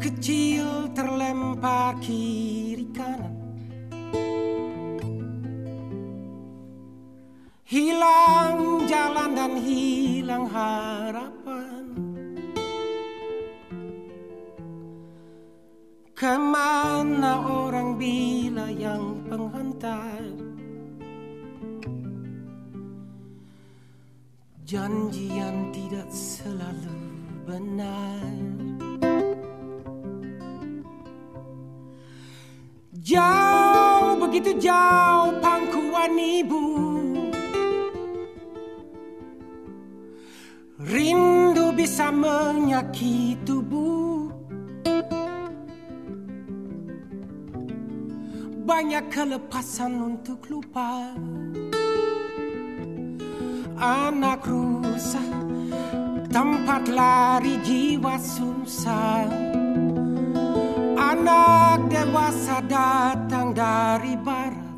kecil terlempar kiri kanan. Hilang jalan dan hilang harapan. Ke mana orang bila yang penghantar? Janjian tidak selalu benar Jauh begitu jauh pangkuan ibu. Rindu bisa menyakiti tubuh. Banyak kelepasan untuk lupa. Anak rusak Tempat lari jiwa susah. Anak dewasa datang dari barat.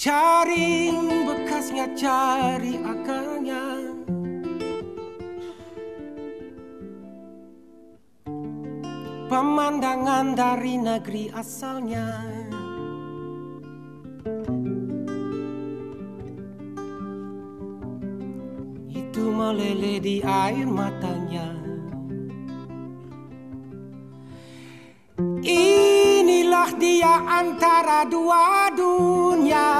Cari bekasnya, cari akarnya Pemandangan dari negeri asalnya. Itu meleleh di air matanya Inilah dia antara dua dunia.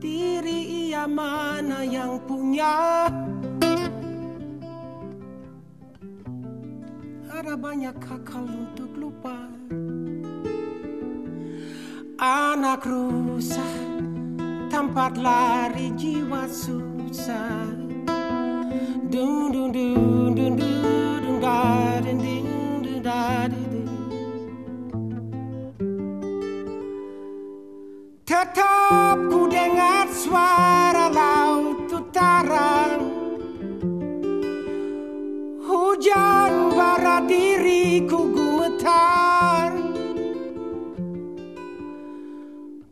Diri ia mana yang punya? Ada banyak akal untuk lupa. Anak rusak Tempat lari jiwa susah. Dun dun dun dun dun diriku gemetar.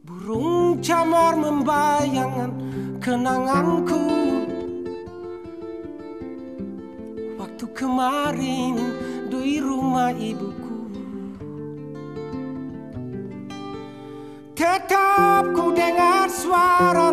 Burung camar membayangkan kenanganku. Waktu kemarin di rumah ibuku. Tetap ku dengar suara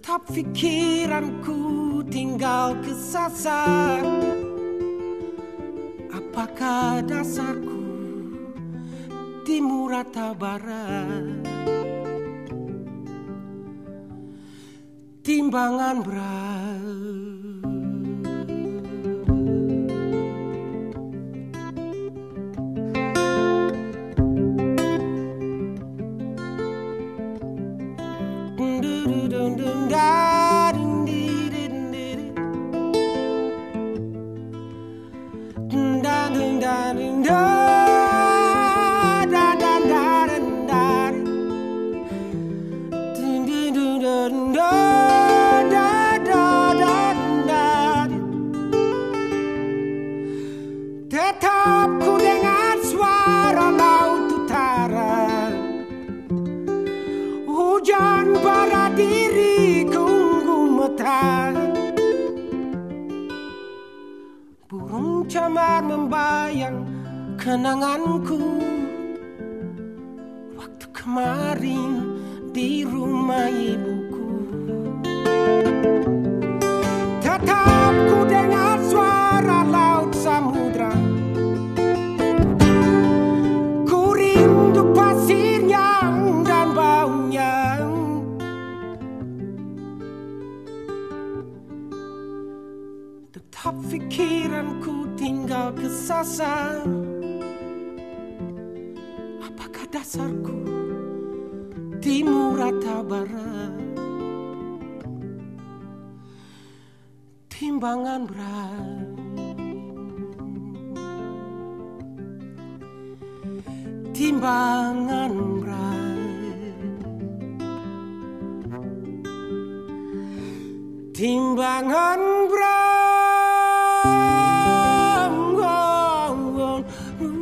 Tetap pikiranku tinggal kesasar. Apakah dasarku timur atau barat? Timbangan berat Tetap ku dengar suara laut utara. Hujan bara diriku gemetar. Burung camar membayang kenanganku. Waktu kemarin di rumah ibuku kesasar. Apakah dasarku? Timur atau barat? Timbangan berat. Timbangan berat. Timbangan down.